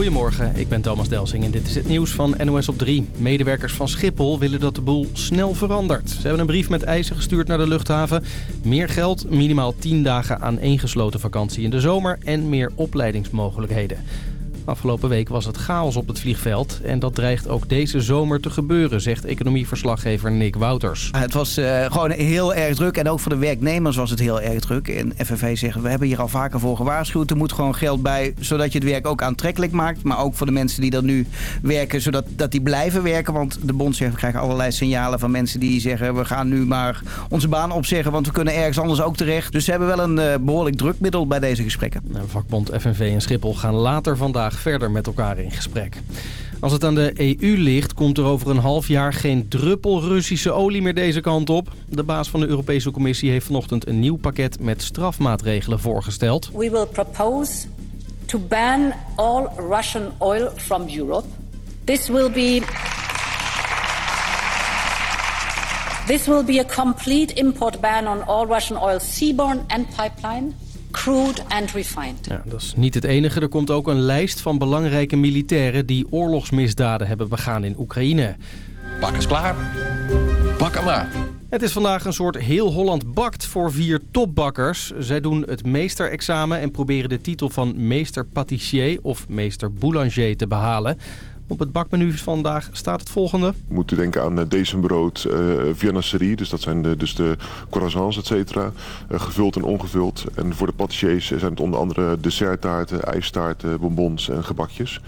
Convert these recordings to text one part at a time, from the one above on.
Goedemorgen, ik ben Thomas Delsing en dit is het nieuws van NOS op 3. Medewerkers van Schiphol willen dat de boel snel verandert. Ze hebben een brief met eisen gestuurd naar de luchthaven. Meer geld, minimaal 10 dagen aan gesloten vakantie in de zomer en meer opleidingsmogelijkheden. Afgelopen week was het chaos op het vliegveld. En dat dreigt ook deze zomer te gebeuren, zegt economieverslaggever Nick Wouters. Het was uh, gewoon heel erg druk. En ook voor de werknemers was het heel erg druk. En FNV zegt, we hebben hier al vaker voor gewaarschuwd. Er moet gewoon geld bij, zodat je het werk ook aantrekkelijk maakt. Maar ook voor de mensen die er nu werken, zodat dat die blijven werken. Want de bondchef krijgt allerlei signalen van mensen die zeggen... we gaan nu maar onze baan opzeggen, want we kunnen ergens anders ook terecht. Dus ze hebben wel een uh, behoorlijk drukmiddel bij deze gesprekken. Vakbond FNV en Schiphol gaan later vandaag verder met elkaar in gesprek. Als het aan de EU ligt, komt er over een half jaar geen druppel Russische olie meer deze kant op. De baas van de Europese Commissie heeft vanochtend een nieuw pakket met strafmaatregelen voorgesteld. We will propose to ban all Russian oil from Europe. This will be This will be a complete import ban on all Russian oil seaborne and pipeline crude and refined. Ja, dat is niet het enige. Er komt ook een lijst van belangrijke militairen die oorlogsmisdaden hebben begaan in Oekraïne. Pak is klaar. Pak hem maar. Het is vandaag een soort heel Holland bakt voor vier topbakkers. Zij doen het meesterexamen en proberen de titel van meester patissier of meester boulanger te behalen. Op het bakmenu vandaag staat het volgende. We moeten denken aan uh, decembrood, uh, viennacerie, dus dat zijn de, dus de croissants, et cetera. Uh, gevuld en ongevuld. En voor de patissiers zijn het onder andere desserttaarten, ijstaarten, bonbons en gebakjes.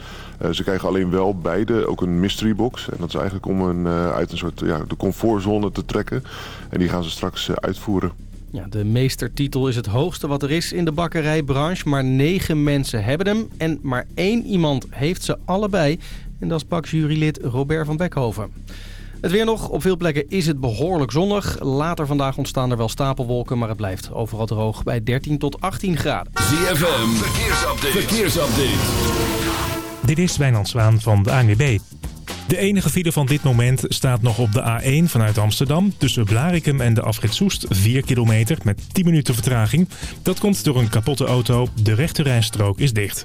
ze krijgen alleen wel beide ook een mystery box. En dat is eigenlijk om een, uit een soort ja, de comfortzone te trekken. En die gaan ze straks uitvoeren. Ja, de meestertitel is het hoogste wat er is in de bakkerijbranche. Maar negen mensen hebben hem en maar één iemand heeft ze allebei. En dat is bakjurylid Robert van Beckhoven. Het weer nog. Op veel plekken is het behoorlijk zonnig. Later vandaag ontstaan er wel stapelwolken, maar het blijft overal droog bij 13 tot 18 graden. ZFM, verkeersupdate. verkeersupdate. Dit is Wijnand Zwaan van de ANWB. De enige file van dit moment staat nog op de A1 vanuit Amsterdam... tussen Blarikum en de afrit Soest, 4 kilometer met 10 minuten vertraging. Dat komt door een kapotte auto. De rechterrijstrook is dicht.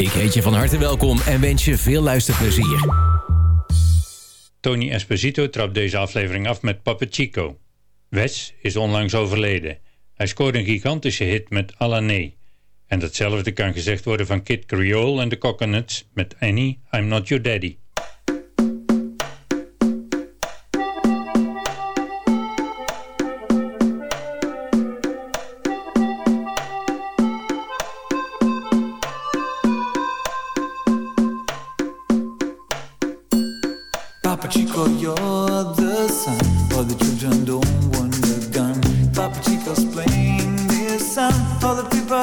Ik heet je van harte welkom en wens je veel luisterplezier. Tony Esposito trapt deze aflevering af met Papa Chico. Wes is onlangs overleden. Hij scoorde een gigantische hit met Alané. En datzelfde kan gezegd worden van Kid Creole en de Coconuts met Annie, I'm Not Your Daddy.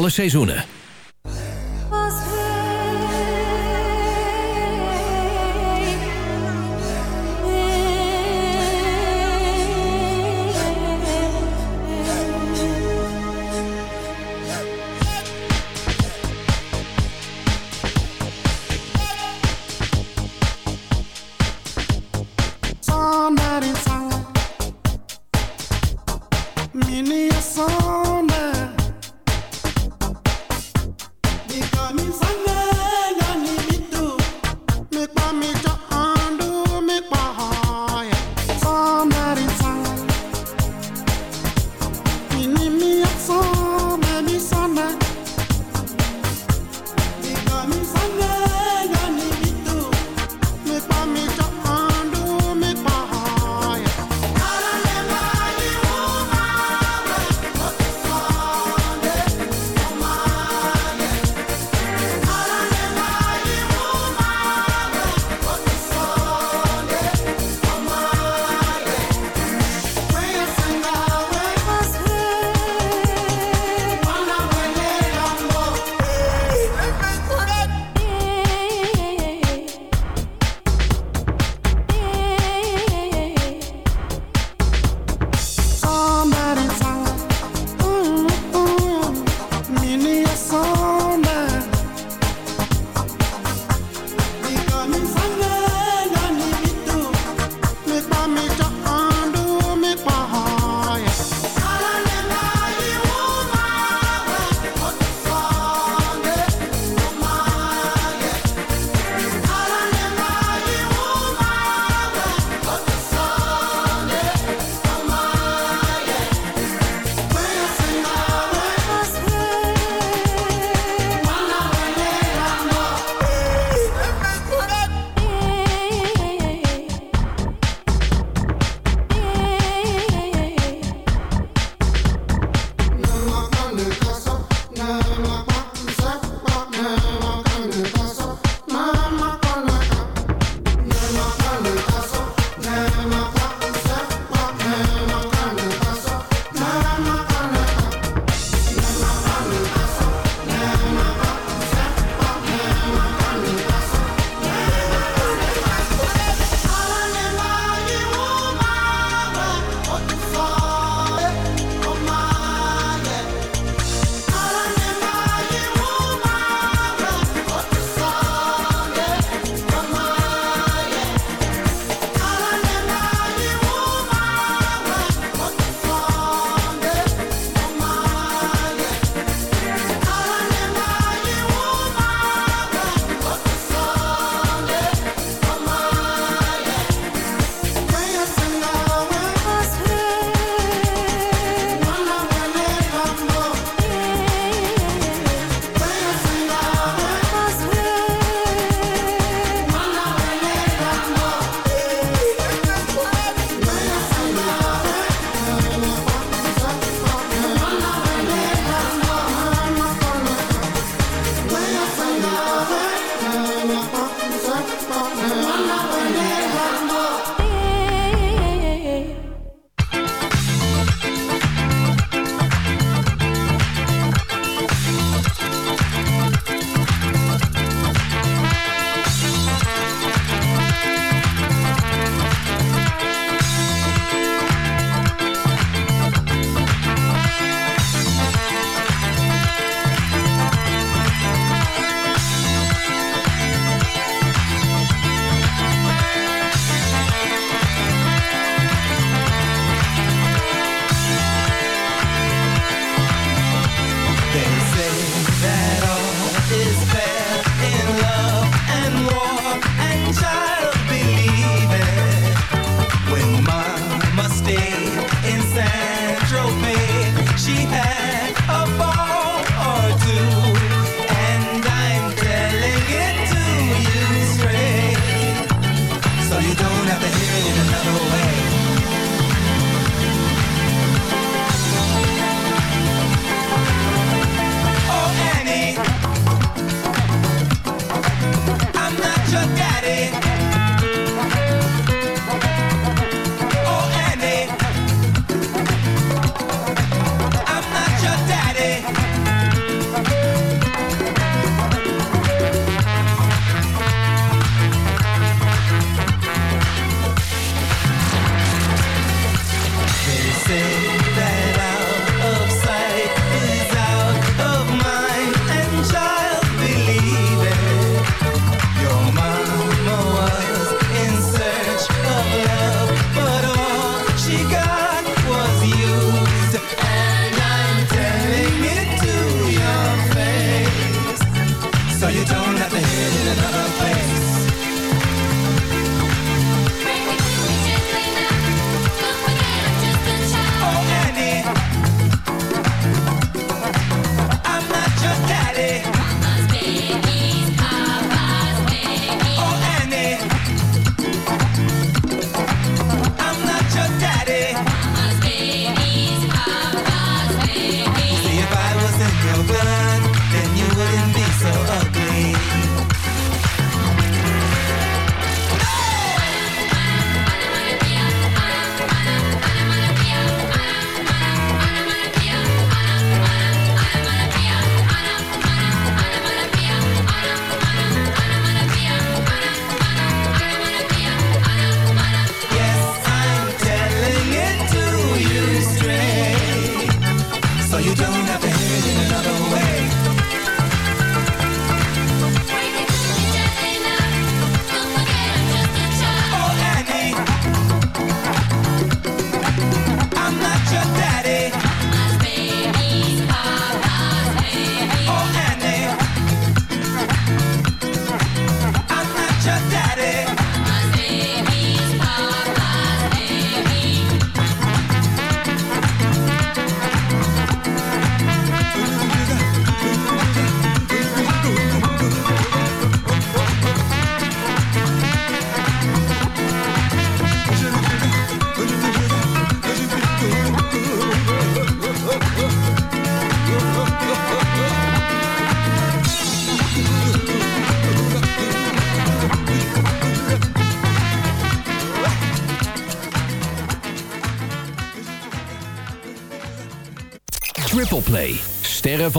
alle seizoenen.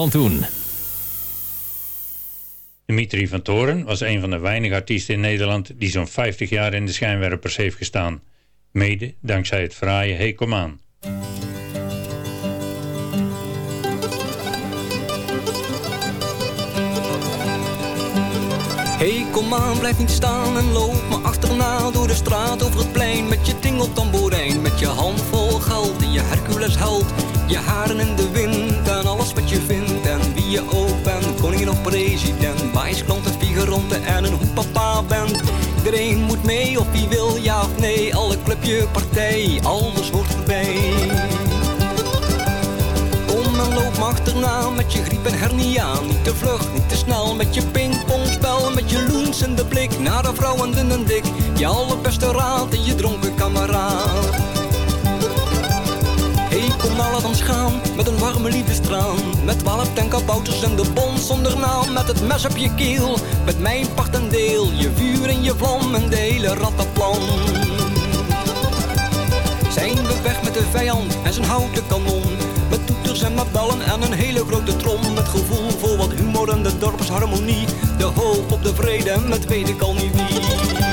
Van toen. Dimitri van Toren was een van de weinige artiesten in Nederland die zo'n 50 jaar in de schijnwerpers heeft gestaan. Mede dankzij het fraaie Hey Kom Aan. Hey, kom aan, blijf niet staan en loop me achterna door de straat over het plein met je tingeltamboerijn, met je hand vol geld en je Hercules held, je haren in de wind wat je vindt en wie je ook bent, koningin of president, wijsklant en en een hoepapa bent. Iedereen moet mee of wie wil ja of nee, alle clubje partij, alles hoort erbij. Kom en loop achterna met je griep en hernia. Niet te vlug, niet te snel met je pingpongspel. Met je loens in de blik naar de vrouwen dun en dik. Je allerbeste raad en je dronken kameraad. Hey, kom nou laat ons gaan met een warme liefdestraan. Met twaalf tenkabouters en de bon zonder naam. Met het mes op je keel, met mijn part en deel. Je vuur en je vlam en de hele rattenplan. Zijn we weg met de vijand en zijn houten kanon Met toeters en met bellen en een hele grote trom Met gevoel voor wat humor en de dorpsharmonie De hoop op de vrede met weet ik al niet wie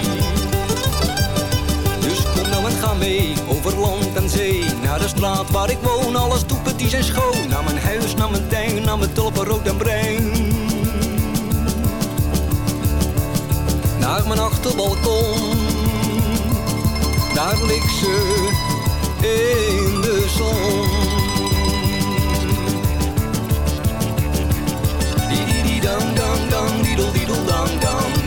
ga mee over land en zee Naar de straat waar ik woon, alles toepeties en schoon Naar mijn huis, naar mijn tuin, naar mijn tulpen rood en bruin Naar mijn achterbalkon daar ligt ze in de zon. Dang. Di-di-doedel-diedel-diedel-dang,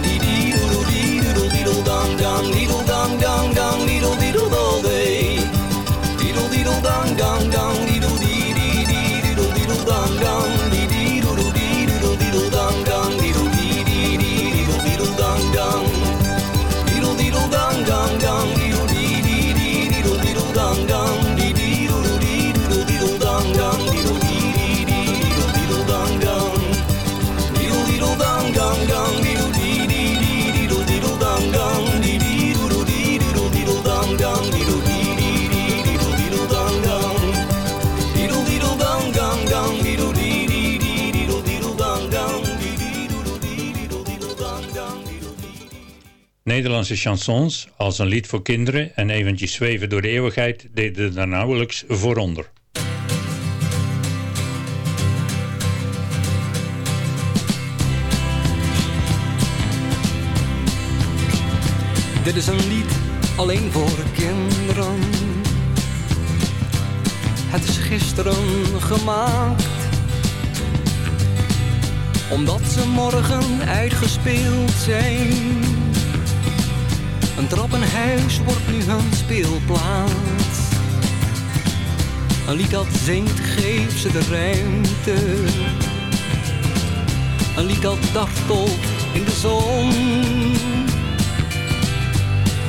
Nederlandse chansons als een lied voor kinderen en eventjes zweven door de eeuwigheid deden daar nauwelijks voor onder. Dit is een lied alleen voor kinderen. Het is gisteren gemaakt. Omdat ze morgen uitgespeeld zijn. Een trappenhuis wordt nu hun speelplaats. Een lied dat zingt, geeft ze de ruimte. Een lied dat dartelt in de zon.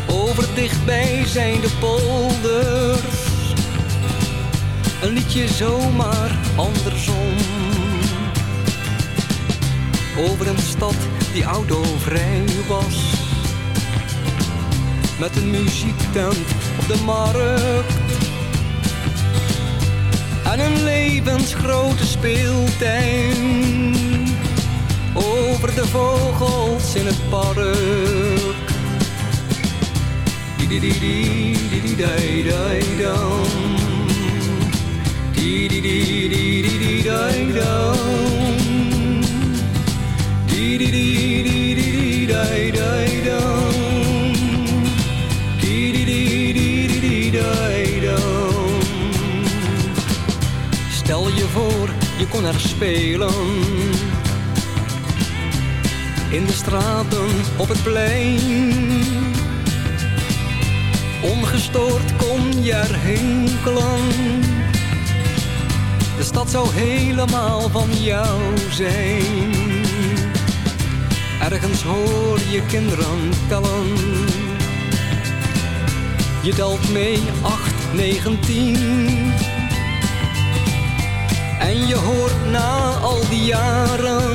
Over dichtbij zijn de polders. Een liedje zomaar andersom. Over een stad die autovrij was. Met een muziektent op de markt. En een levensgrote speeltuin. Over de vogels in het park. Stel spelen. In de straten, op het plein. Ongestoord kon je er hinkelen. De stad zou helemaal van jou zijn. Ergens hoor je kinderen tellen. Je telt mee 8, 9, 10. En je hoort na al die jaren.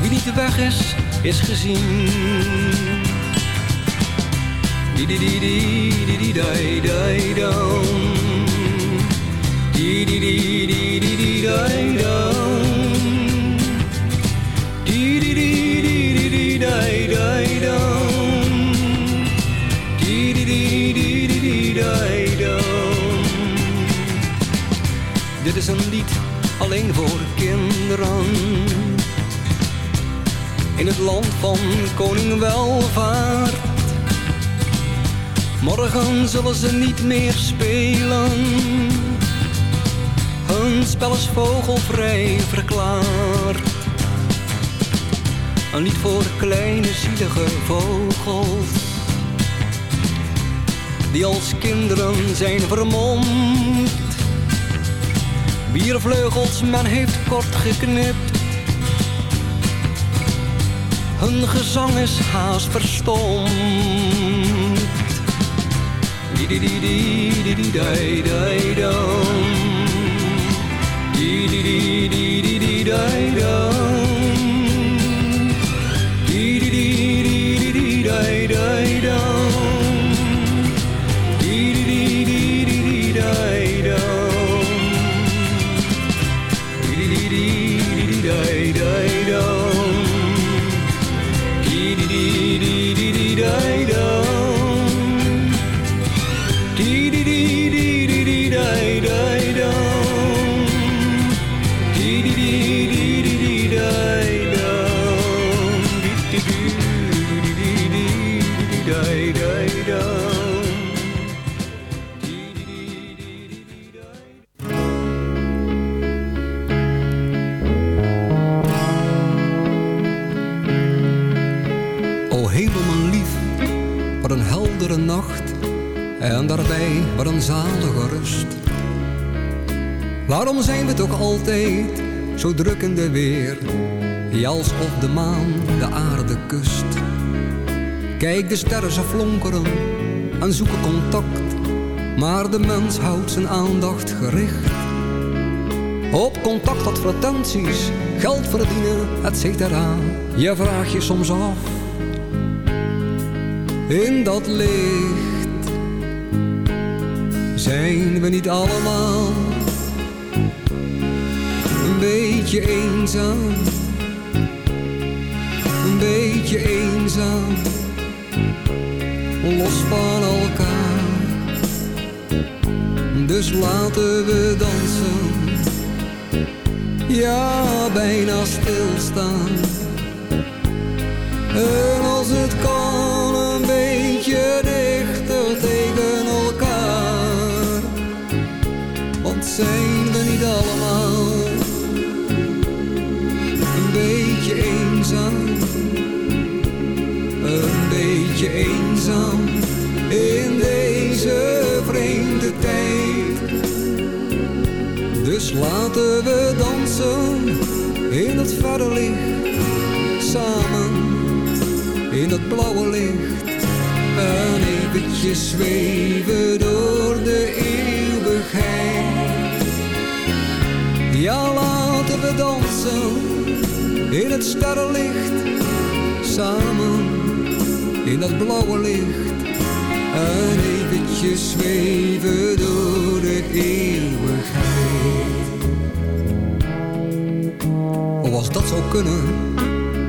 Wie niet weg is, is gezien. Di di di is een lied alleen voor kinderen. In het land van koning welvaart. Morgen zullen ze niet meer spelen. Hun spel is vogelvrij verklaard. Een lied voor kleine zielige vogels. Die als kinderen zijn vermomd. Biervleugels men heeft kort geknipt. Hun gezang is haast verstomd. Di di di di di en daarbij wat een zalige rust. Waarom zijn we toch altijd zo druk in de weer, alsof de maan de aarde kust. Kijk de sterren ze flonkeren en zoeken contact, maar de mens houdt zijn aandacht gericht. Op contactadvertenties, geld verdienen, et cetera. Je vraagt je soms af in dat licht zijn we niet allemaal een beetje eenzaam, een beetje eenzaam, los van elkaar. Dus laten we dansen, ja bijna stilstaan. En in het verre licht samen in het blauwe licht en eventjes zweven door de eeuwigheid. Ja, laten we dansen in het sterrenlicht, samen in dat blauwe licht en eventjes zweven door de eeuwigheid. Als dat zou kunnen,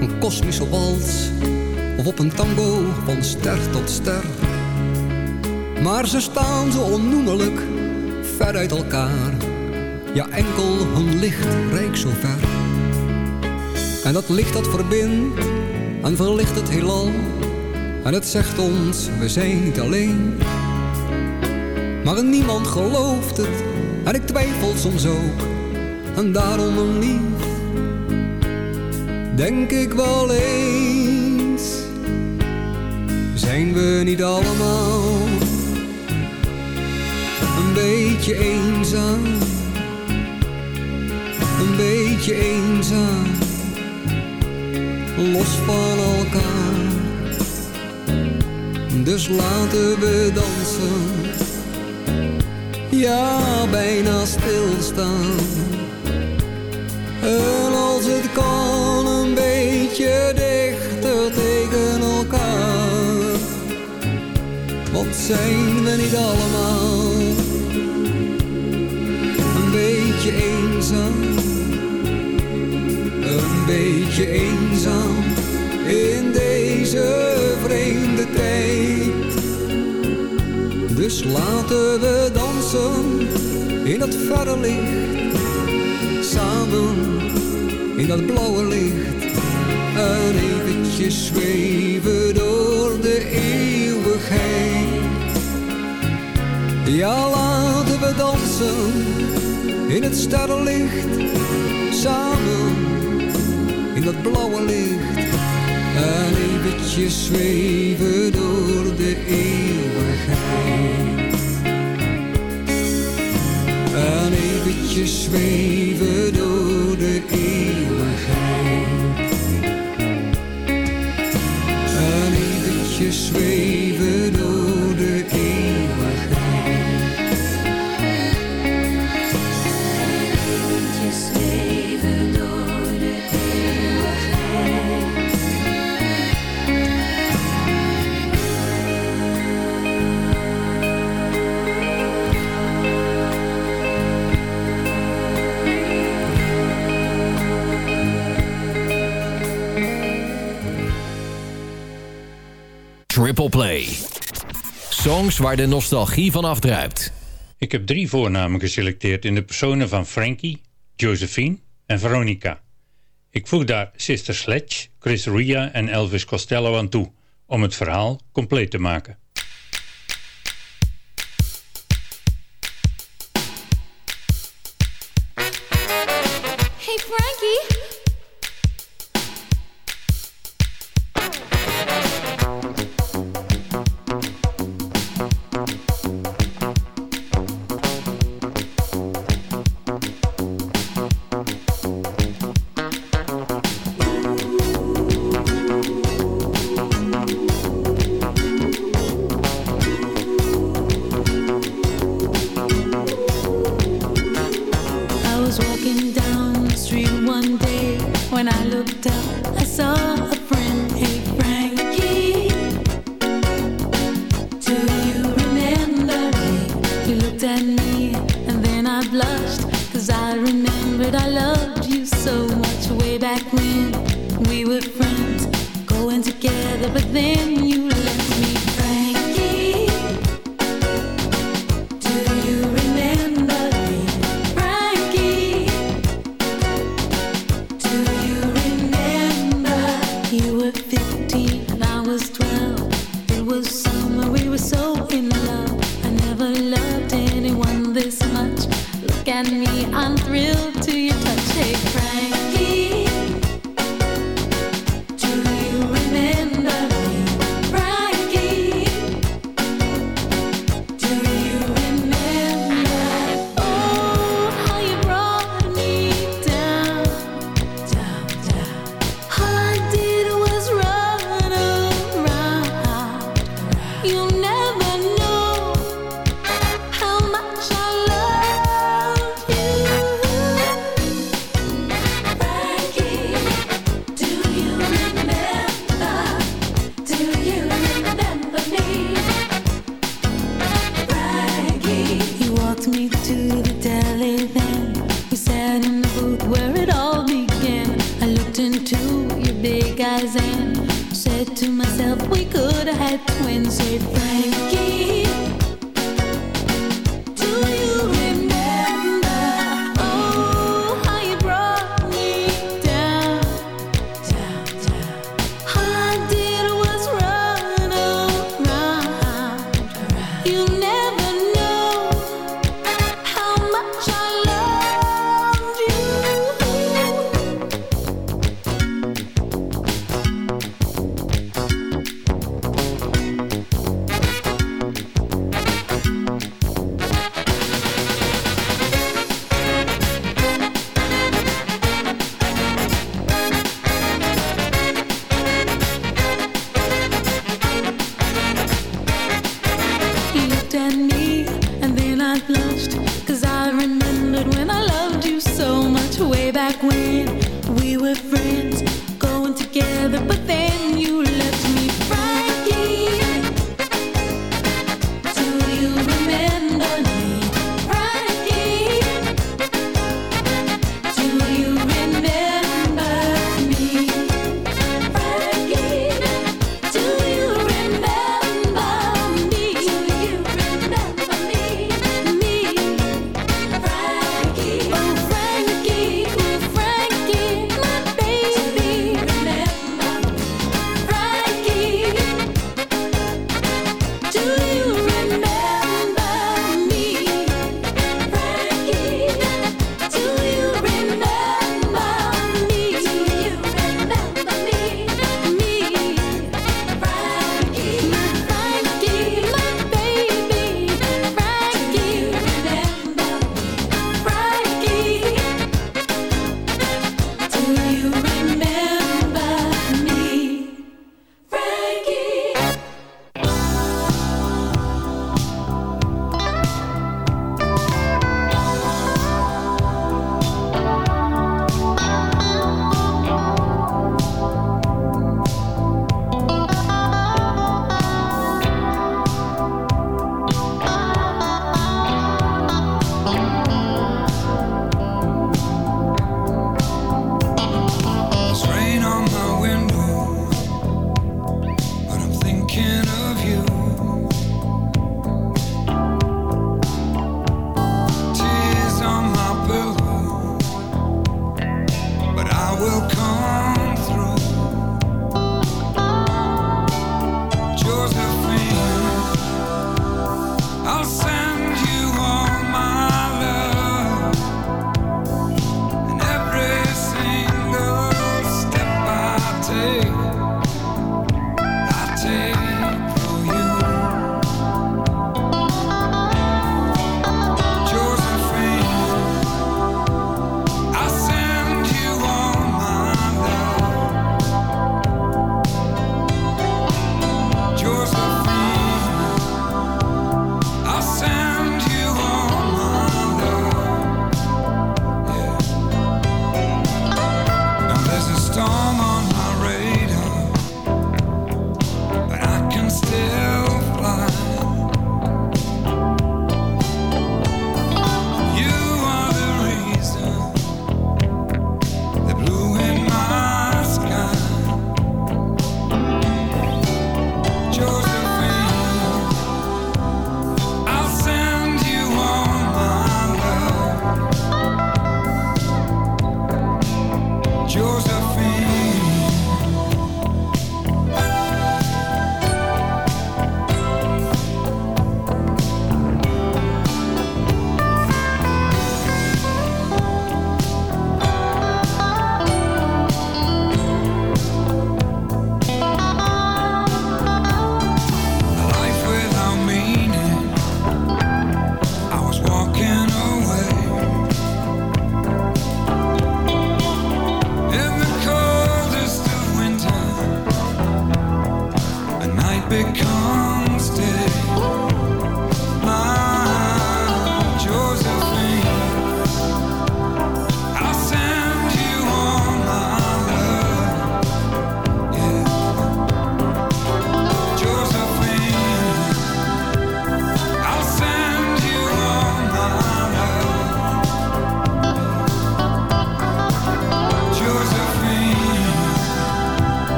een kosmische wals of op een tango van ster tot ster. Maar ze staan zo onnoemelijk ver uit elkaar. Ja, enkel hun licht reikt zo ver. En dat licht dat verbindt en verlicht het heelal. En het zegt ons, we zijn niet alleen. Maar niemand gelooft het en ik twijfel soms ook. En daarom een lief, denk ik wel eens. Zijn we niet allemaal een beetje eenzaam? Een beetje eenzaam, los van elkaar. Dus laten we dansen, ja bijna stilstaan. zijn we niet allemaal een beetje eenzaam? Een beetje eenzaam in deze vreemde tijd. Dus laten we dansen in dat verre licht, samen in dat blauwe licht. En eventjes zweven door de eeuwigheid. Ja, laten we dansen in het sterrenlicht. Samen in dat blauwe licht. En eventjes zweven door de eeuwigheid. En eventjes zweven door de eeuwigheid. En eventjes zweven. Ripple Play. Songs waar de nostalgie van afdruipt. Ik heb drie voornamen geselecteerd in de personen van Frankie, Josephine en Veronica. Ik voeg daar Sister Sledge, Chris Ria en Elvis Costello aan toe... om het verhaal compleet te maken.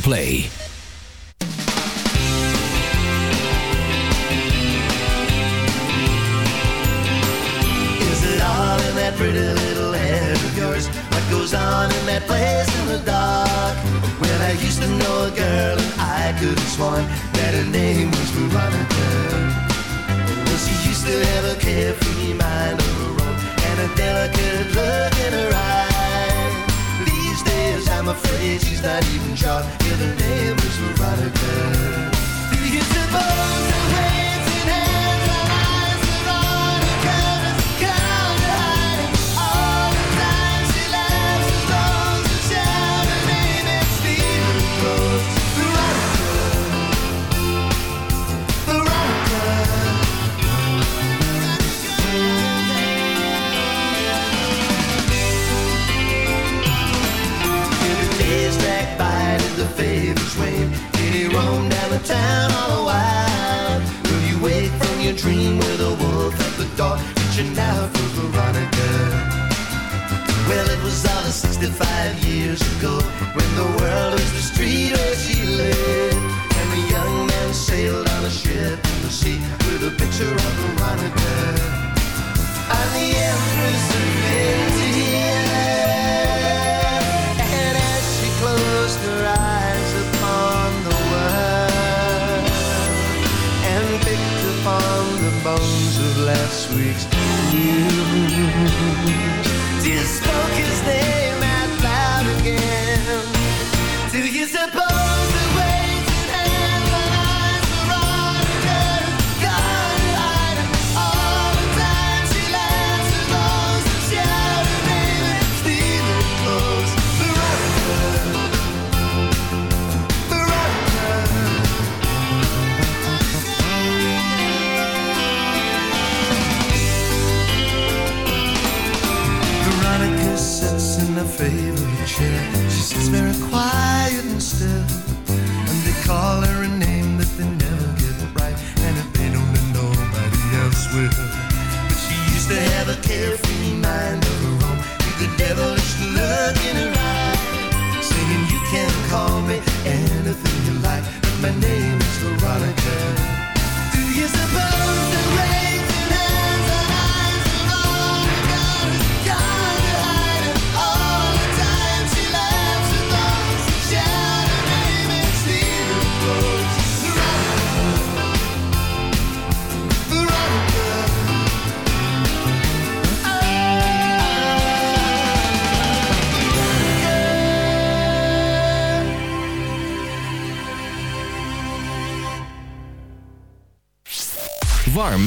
Play. last week's news. Disco is there.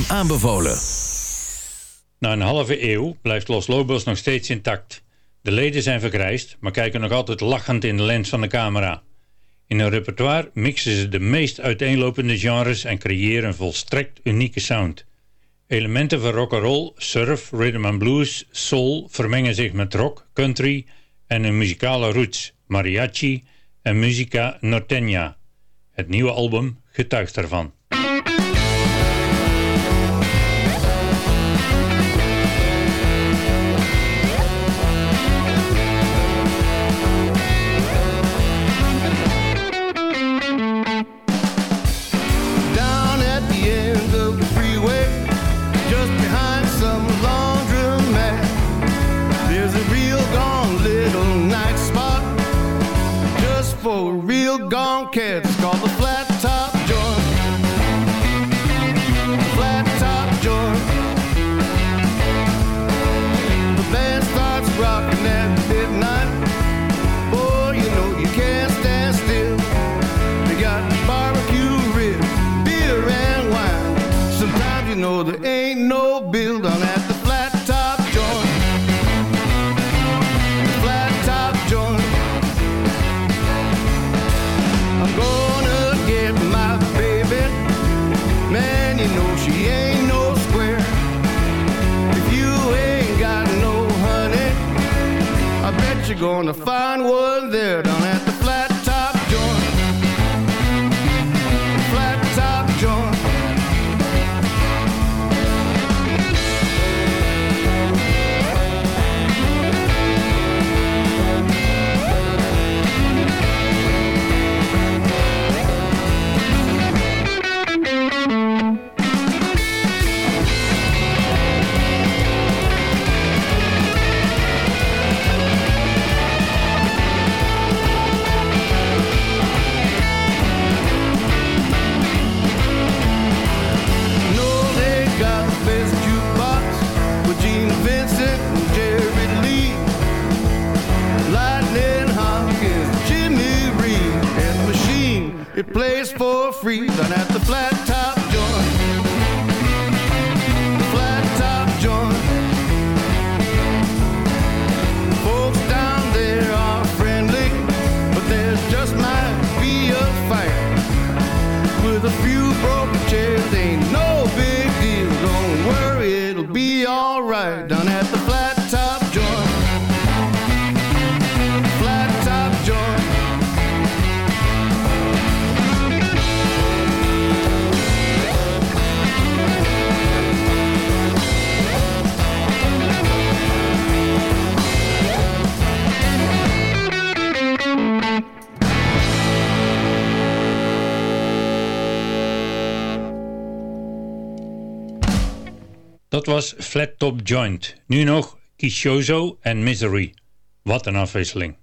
aanbevolen. Na een halve eeuw blijft Los Lobos nog steeds intact. De leden zijn vergrijsd, maar kijken nog altijd lachend in de lens van de camera. In hun repertoire mixen ze de meest uiteenlopende genres en creëren een volstrekt unieke sound. Elementen van rock roll, surf, rhythm and blues, soul vermengen zich met rock, country en hun muzikale roots, mariachi en musica norteña. Het nieuwe album getuigt daarvan. gonna find what Flat Top Joint. Nu nog Kishozo en Misery. Wat een afwisseling.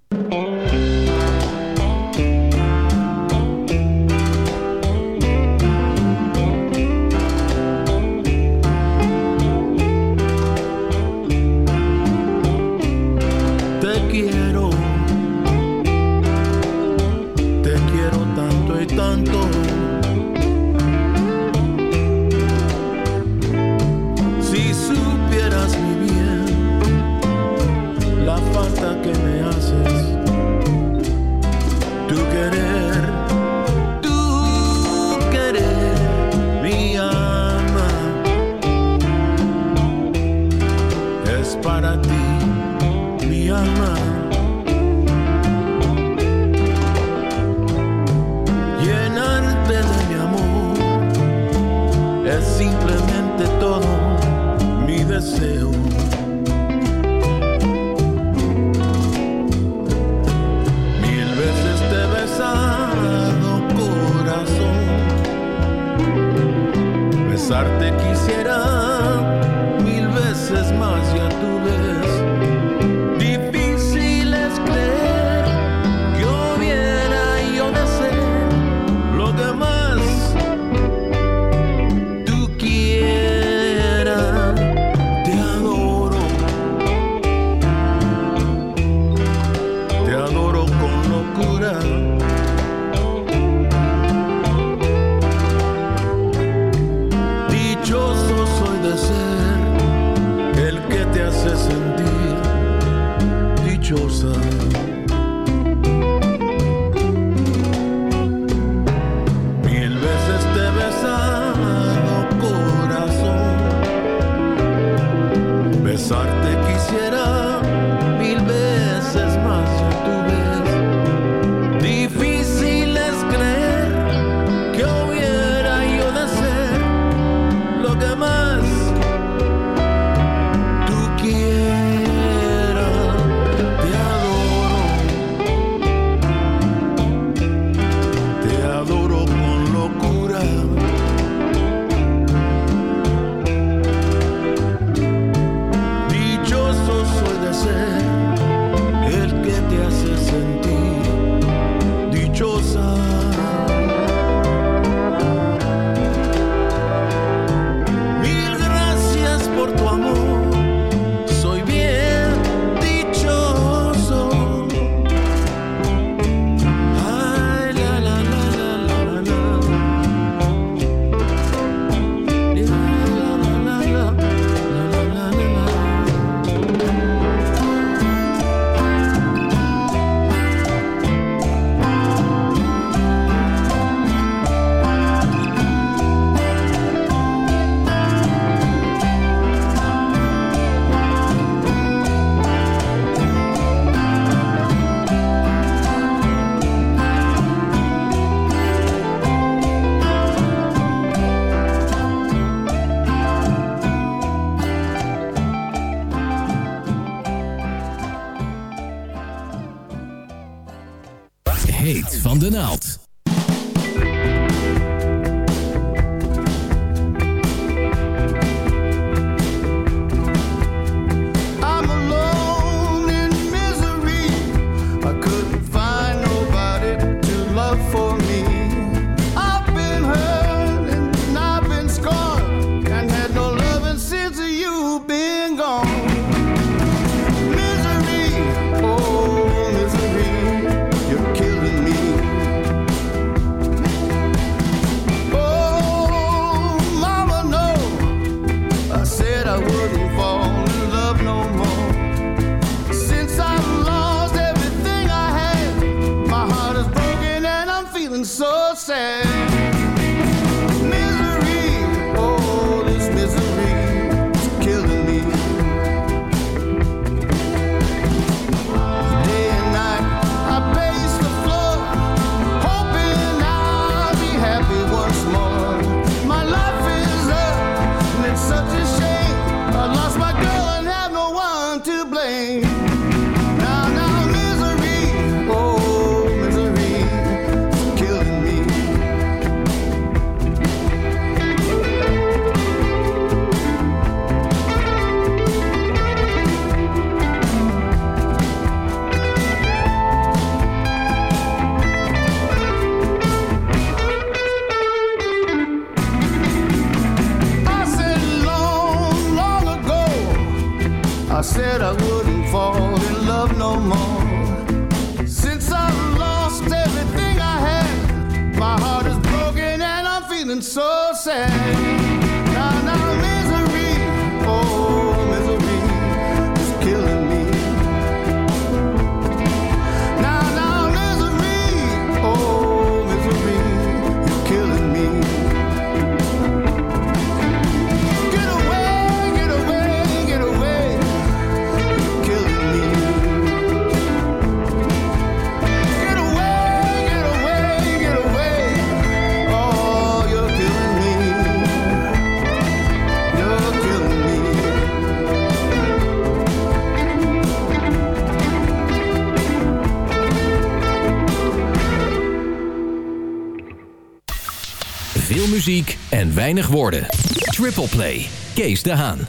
en weinig woorden. Triple Play, Kees de Haan.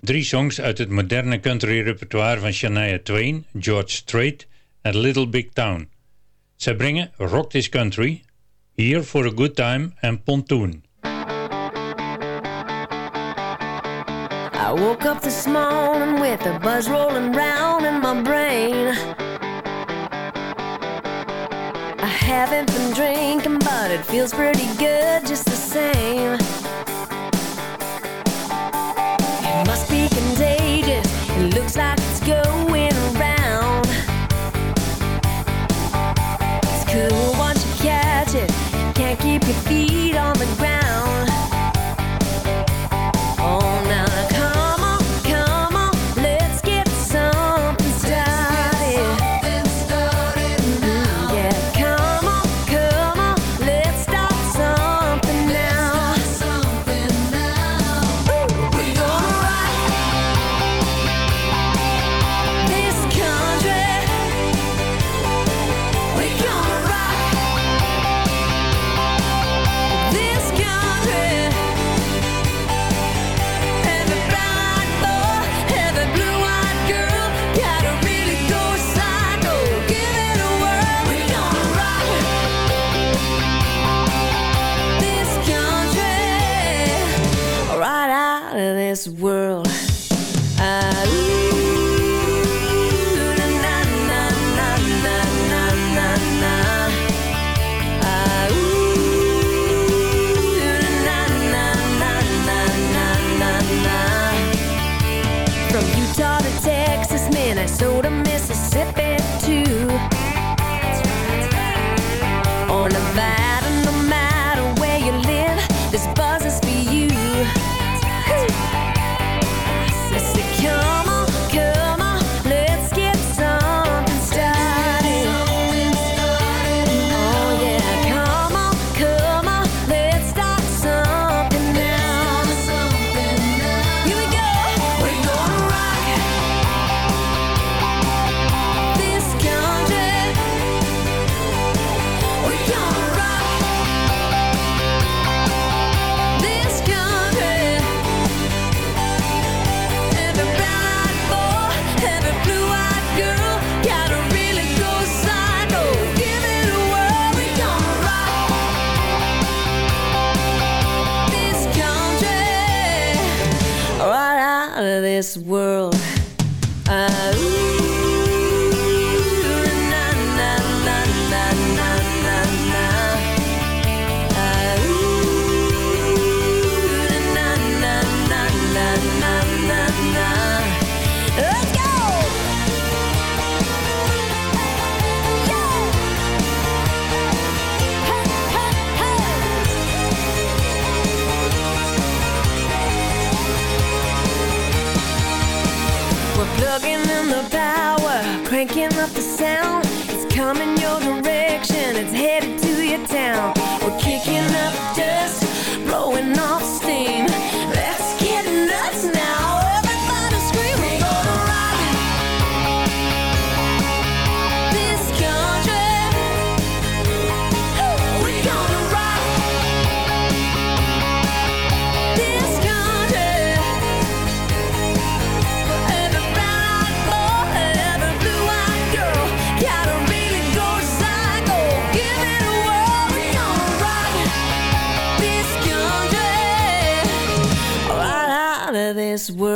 Drie songs uit het moderne country repertoire van Shania Twain, George Strait en Little Big Town. Zij brengen Rock This Country, Here for a Good Time en Pontoon. I woke up this morning with a buzz rolling round in my brain. haven't been drinking, but it feels pretty good just the same. world. words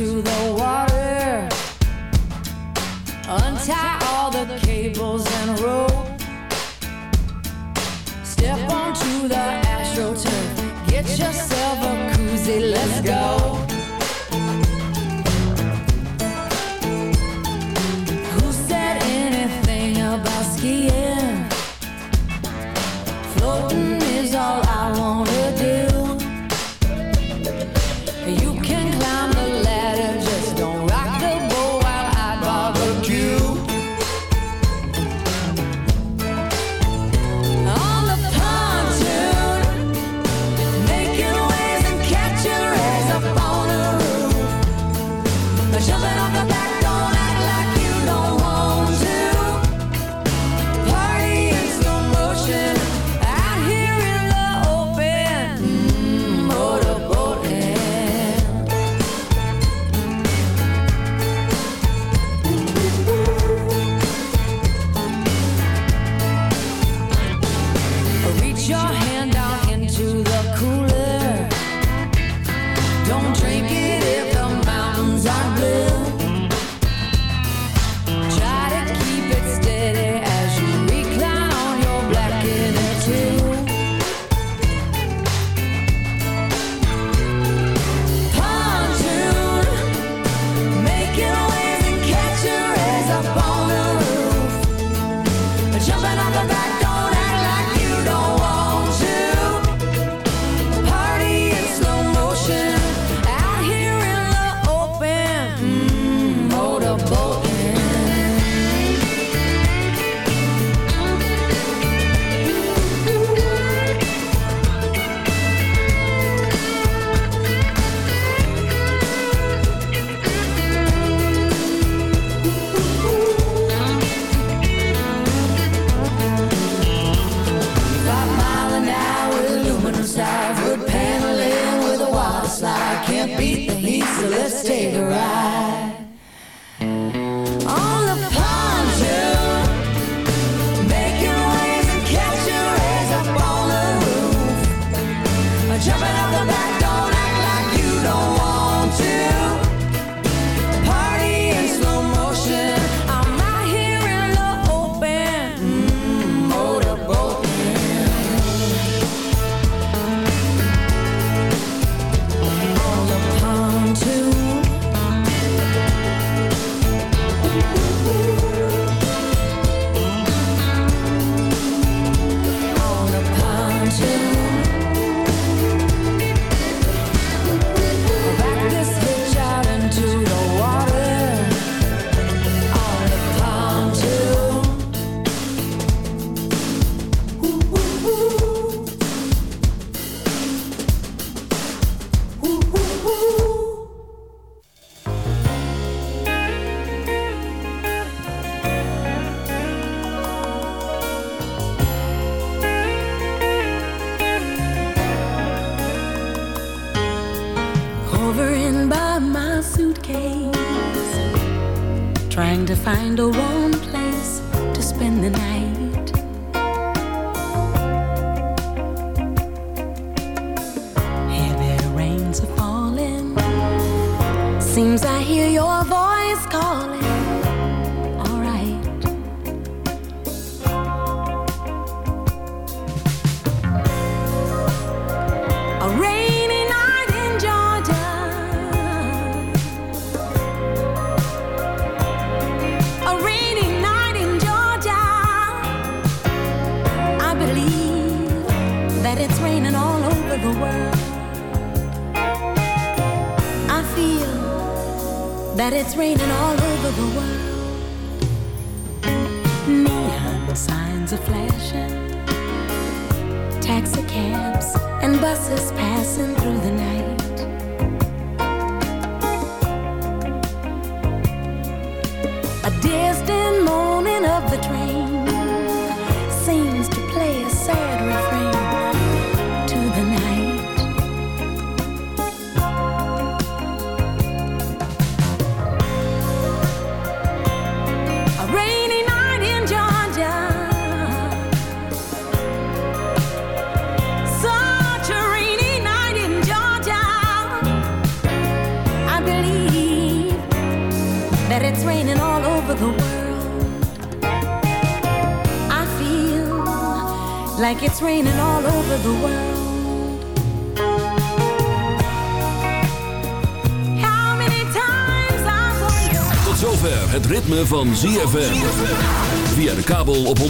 To the water. Untie all the cables and rope. Step onto the astroturf. Get yourself a koozie. Let's go. seems I hear your voice. that it's raining all over the world. Neon signs are flashing, taxi cabs and buses passing through the night. A distant moaning of the train it's raining all over the world. Tot zover het ritme van ZFM. Via de kabel op 104.5.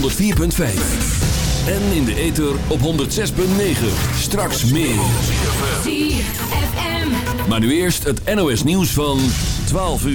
En in de ether op 106.9. Straks meer. Maar nu eerst het NOS nieuws van 12 uur.